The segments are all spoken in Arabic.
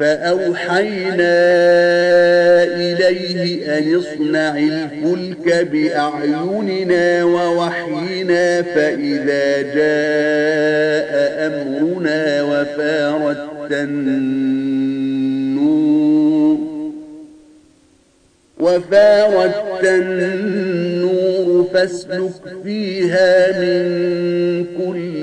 فأوحينا إليه أن اصنع الفلك بأعيننا ووحينا فإذا جاء أمرنا وفارت النور وفارت النور فاسلك فيها من كل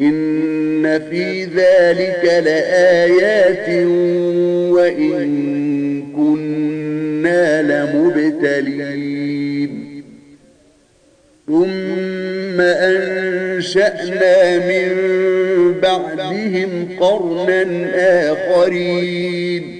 إن في ذلك لآيات وإن كنا لمبتلين ثم أنشأنا من بعدهم قرنا آخرين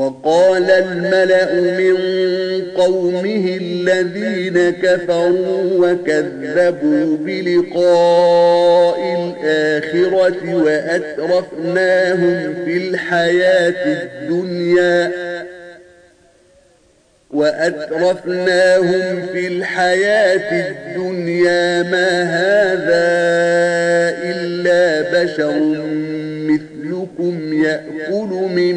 وقال الملأ من قومه الذين كفروا وكذبوا بلقاء الآخرة وأترفناهم في الحياة الدنيا وأترفناهم في الحياة الدنيا ما هذا إلا بشر مثلكم يأكل من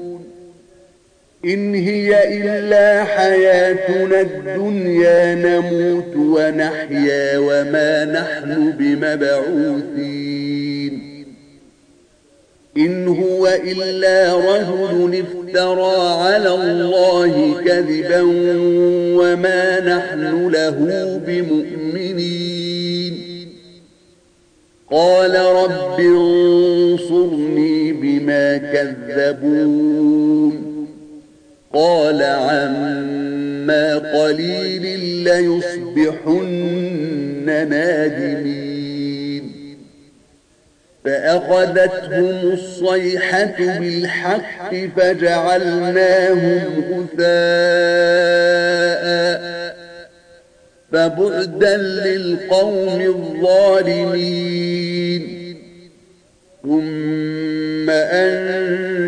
إن هي إلا حياتنا الدنيا نموت ونحيا وما نحن بمبعوثين. إن هو إلا رهد افترى على الله كذبا وما نحن له بمؤمنين. قال رب انصرني بما كذبون. قال عما قليل ليصبحن نادمين. فأخذتهم الصيحة بالحق فجعلناهم أثاء فبعدا للقوم الظالمين. ثم أن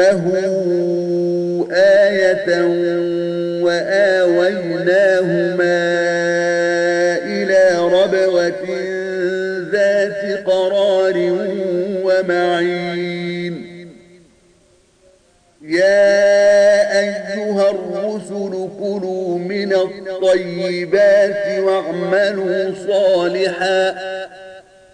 أمه آية وآويناهما إلى ربوة ذات قرار ومعين يا أيها الرسل كلوا من الطيبات واعملوا صالحاً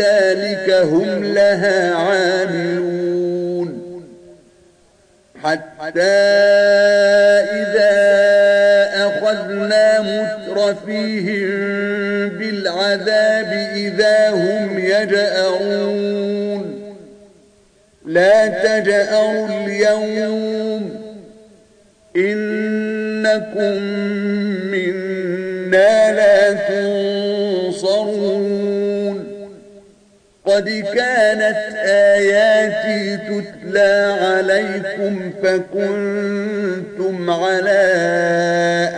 ذلك هم لها عاملون حتى إذا أخذنا مترفيهم بالعذاب إذا هم يجأرون لا تجأروا اليوم إنكم منا لا قد كانت آياتي تتلى عليكم فكنتم على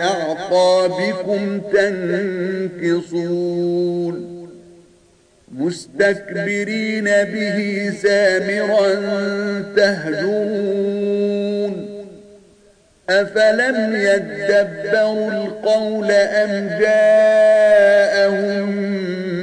أعقابكم تنكصون. مستكبرين به سامرا تهجون أفلم يدبروا القول أم جاءهم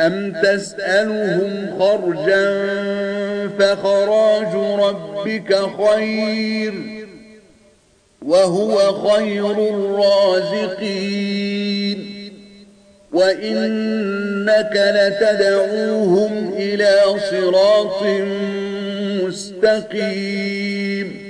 أم تسألهم خرجا فخراج ربك خير وهو خير الرازقين وإنك لتدعوهم إلى صراط مستقيم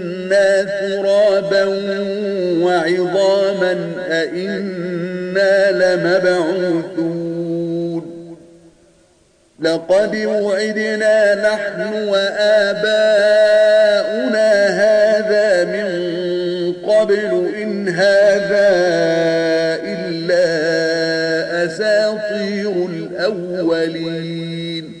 ترابا وعظاما أئنا لمبعوثون لقد وعدنا نحن وآباؤنا هذا من قبل إن هذا إلا أساطير الأولين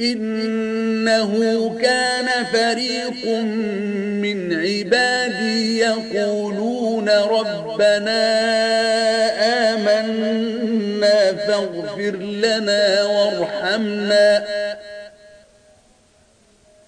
إنه كان فريق من عبادي يقولون ربنا آمنا فاغفر لنا وارحمنا.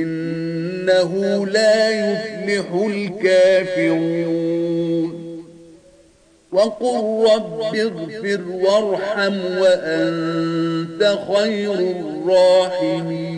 إنه لا يفلح الكافرون. وقل رب اغفر وارحم وأنت خير الراحمين.